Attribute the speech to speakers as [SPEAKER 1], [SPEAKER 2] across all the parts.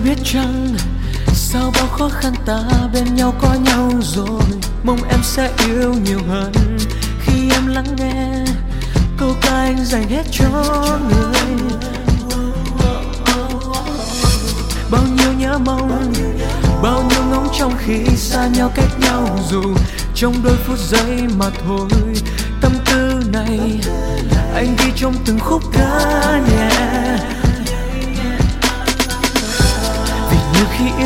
[SPEAKER 1] ơi biết chăng, sau bao khó khăn ta bên nhau có nhau rồi. Mong em sẽ yêu nhiều hơn. Khi em lắng nghe, câu ca anh dành hết cho người. Bao nhiêu nhớ mong, bao nhiêu ngóng trong khi xa nhau cách nhau dù. Trong đôi phút giây mà thôi, tâm tư này anh ghi trong từng khúc ca nhẹ yeah.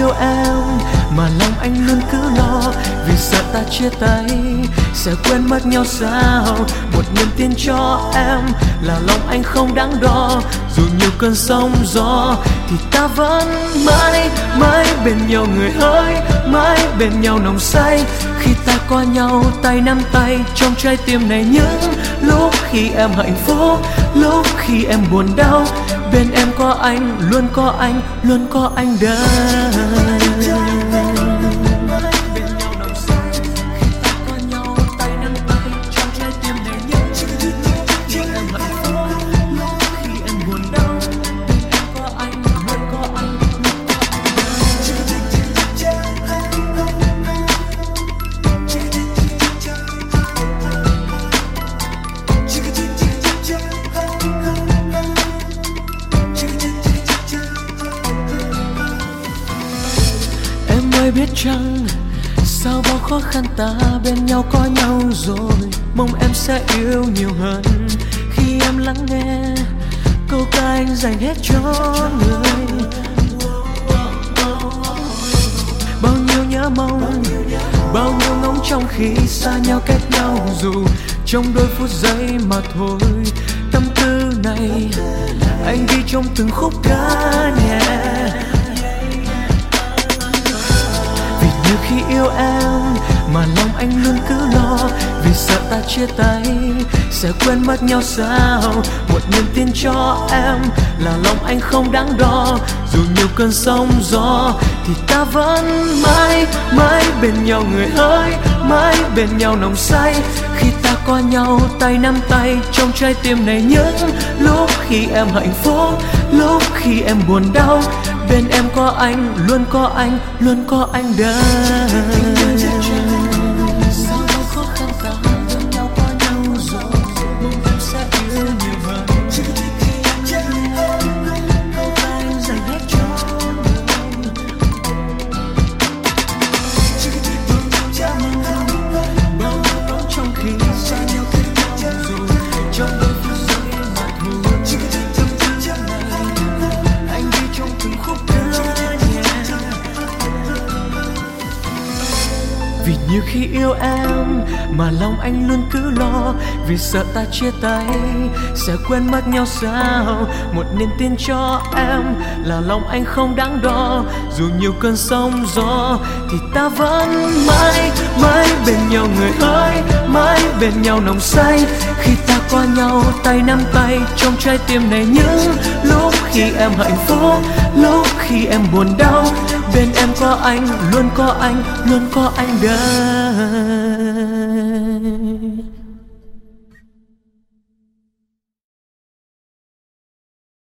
[SPEAKER 1] Yêu em, mà lòng anh luôn cứ lo. Vì sợ ta chia tay, sẽ quên mất nhau sao. Một niềm tin cho em là lòng anh không đáng đo. Dù nhiều cơn sóng gió, thì ta vẫn mãi mãi bên nhau người ơi. Mãi bên nhau nồng say. Khi ta qua nhau, tay nắm tay, trong trái tim này những lúc khi em hạnh phúc, lúc khi em buồn đau, bên em có anh, luôn có anh, luôn có anh đây ơi biết chăng, sao bao khó khăn ta bên nhau có nhau rồi? Mong em sẽ yêu nhiều hơn. Khi em lắng nghe, câu ca anh dành hết cho người. Bao nhiêu nhớ mong, bao nhiêu ngóng trong khi xa nhau cách nhau dù trong đôi phút giây mà thôi. Tâm tư này, anh ghi trong từng khúc ca nhẹ. Yêu em, mà lòng anh luôn cứ lo. Vì sợ ta chia tay, sẽ quên mất nhau sao? Một niềm tin cho em là lòng anh không đáng đo. Dù nhiều cơn sóng gió, thì ta vẫn mãi mãi bên nhau người ơi mãi bên nhau nồng say. Khi ta qua nhau, tay nắm tay, trong trái tim này những lúc khi em hạnh phúc, lúc khi em buồn đau. Bên em có anh, luôn có anh, luôn có anh đây vì như khi yêu em mà lòng anh luôn cứ lo, vì sợ ta chia tay sẽ quên mất nhau sao. Một niềm tin cho em là lòng anh không đáng đo, dù nhiều cơn sóng gió thì ta vẫn mãi mãi bên nhau người ơi, mãi bên nhau nồng say khi ta qua nhau, tay nắm tay, trong trái tim này những lúc khi em hạnh phúc, lúc khi em buồn đau, bên em có anh, luôn có anh, luôn có anh đây